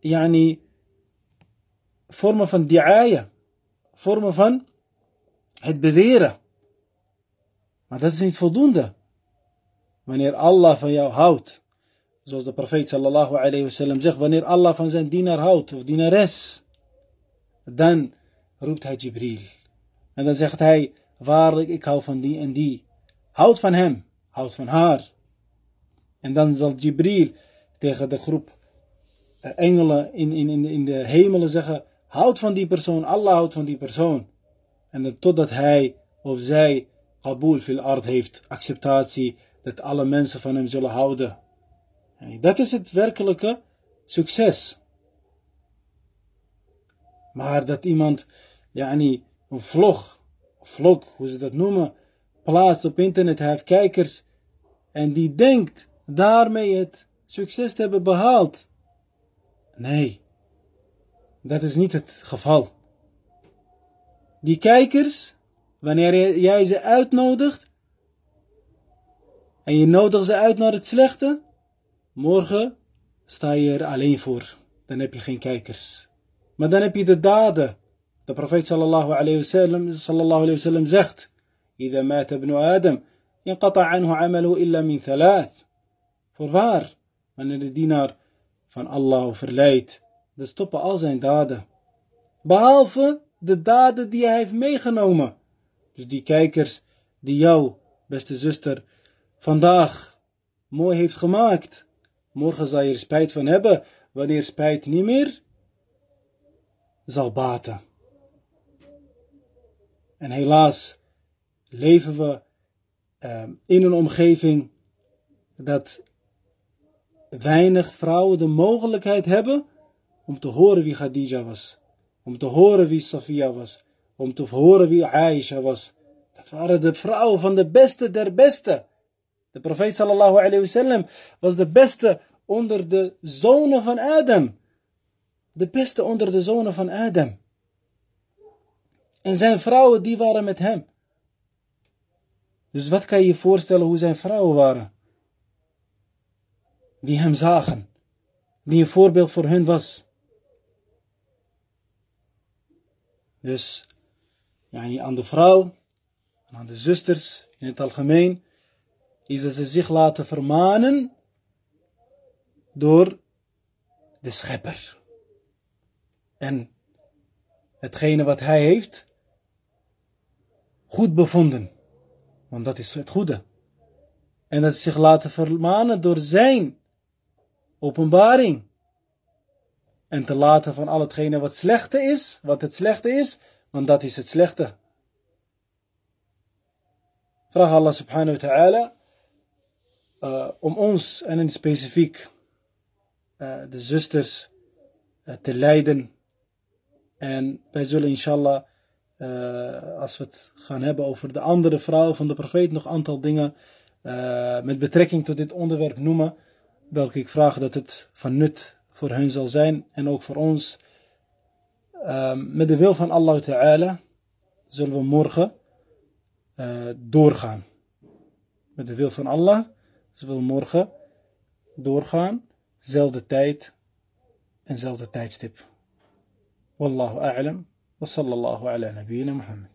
yani, vormen van di'aya. Vormen van het beweren. Maar dat is niet voldoende. Wanneer Allah van jou houdt. Zoals de profeet sallallahu alayhi wasallam zegt. Wanneer Allah van zijn dienaar houdt. Of dienares dan roept hij Jibril. En dan zegt hij, waarlijk ik hou van die en die. Houd van hem, houd van haar. En dan zal Jibril tegen de groep engelen in, in, in de hemelen zeggen, houd van die persoon, Allah houdt van die persoon. En totdat hij of zij Kabul fil ard heeft, acceptatie, dat alle mensen van hem zullen houden. Dat is het werkelijke succes. Maar dat iemand, yani, een vlog, vlog, hoe ze dat noemen, plaatst op internet, hij heeft kijkers, en die denkt daarmee het succes te hebben behaald. Nee, dat is niet het geval Die kijkers, wanneer jij ze uitnodigt, en je nodigt ze uit naar het slechte, morgen sta je er alleen voor. Dan heb je geen kijkers. Maar dan heb je de daden. De profeet sallallahu alayhi wasallam, sallallahu alayhi wasallam zegt: إذا مات ابن آدم انقطع عنه عمله إلا من ثلاث. Voorwaar, wanneer de dienaar van Allah overlijdt, dan stoppen al zijn daden. Behalve de daden die hij heeft meegenomen. Dus die kijkers die jou, beste zuster, vandaag mooi heeft gemaakt. Morgen zal je er spijt van hebben, wanneer spijt niet meer zal baten. En helaas leven we uh, in een omgeving dat weinig vrouwen de mogelijkheid hebben om te horen wie Khadija was. Om te horen wie Safia was. Om te horen wie Aisha was. Dat waren de vrouwen van de beste der beste. De profeet sallallahu alayhi wasallam was de beste onder de zonen van Adam. De beste onder de zonen van Adam. En zijn vrouwen die waren met hem. Dus wat kan je je voorstellen hoe zijn vrouwen waren? Die hem zagen. Die een voorbeeld voor hun was. Dus yani aan de vrouw en aan de zusters in het algemeen is dat ze zich laten vermanen door de schepper. En hetgene wat hij heeft goed bevonden. Want dat is het goede. En dat ze zich laten vermanen door zijn openbaring. En te laten van al hetgene wat slechte is, wat het slechte is, want dat is het slechte. Vraag Allah subhanahu wa ta'ala uh, om ons en in specifiek uh, de zusters uh, te leiden. En wij zullen inshallah, als we het gaan hebben over de andere vrouw van de profeet, nog een aantal dingen met betrekking tot dit onderwerp noemen. Welke ik vraag dat het van nut voor hen zal zijn en ook voor ons. Ehm, met de wil van Allah Ta'ala zullen we morgen uh, doorgaan. Met de wil van Allah zullen we morgen doorgaan. Zelfde tijd en zelfde tijdstip. Wallahu a'lam. Wa sallallahu ala nabiyyina Muhammad.